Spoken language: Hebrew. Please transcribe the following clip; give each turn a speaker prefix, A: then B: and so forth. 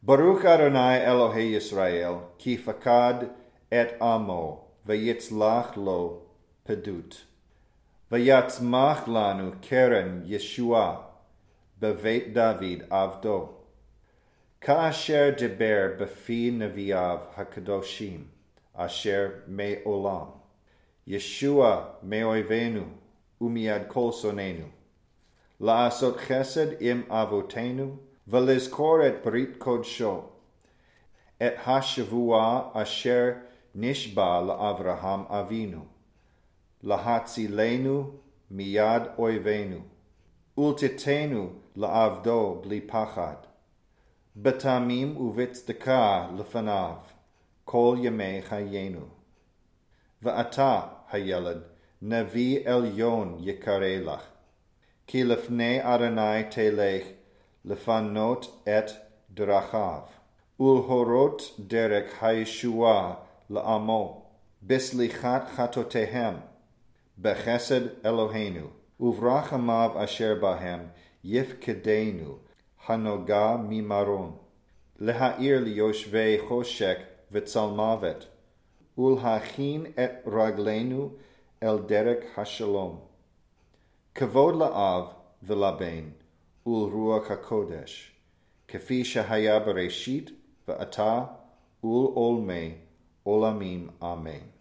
A: Baruch Adonai Elohei Yisrael, ki fakad et amo, vayitzlach lo pedut. Vayatzmach lanu keren Yeshua, bevet David avdo. Ka'asher deber befi neviav hakadoshim, asher me olam. Yeshua me oivenu, umiad kol sonenu. La'asot chesed im avotenu, ולזכור את ברית קודשו, את השבועה אשר נשבע לאברהם אבינו, להצילנו מיד אויבינו, ולתתנו לעבדו בלי פחד, בתמים ובצדקה לפניו, כל ימי חיינו. ואתה, הילד, נביא עליון יקרא לך, כי לפני אדוני תלך lefanot et drachav, ulhorot derek hayshua laamo, beslichat chatotehem, bechesed Eloheinu, uvrachamav asher bahem, yifkedenu, hanoga mimaron, lehair liyoshvei choshek vitzalmavet, ulhachin et raglenu el derek hashalom, kavod la'av v'labein, ולרוח הקודש, כפי שהיה בראשית ועתה ולעולמי עולמים אמן.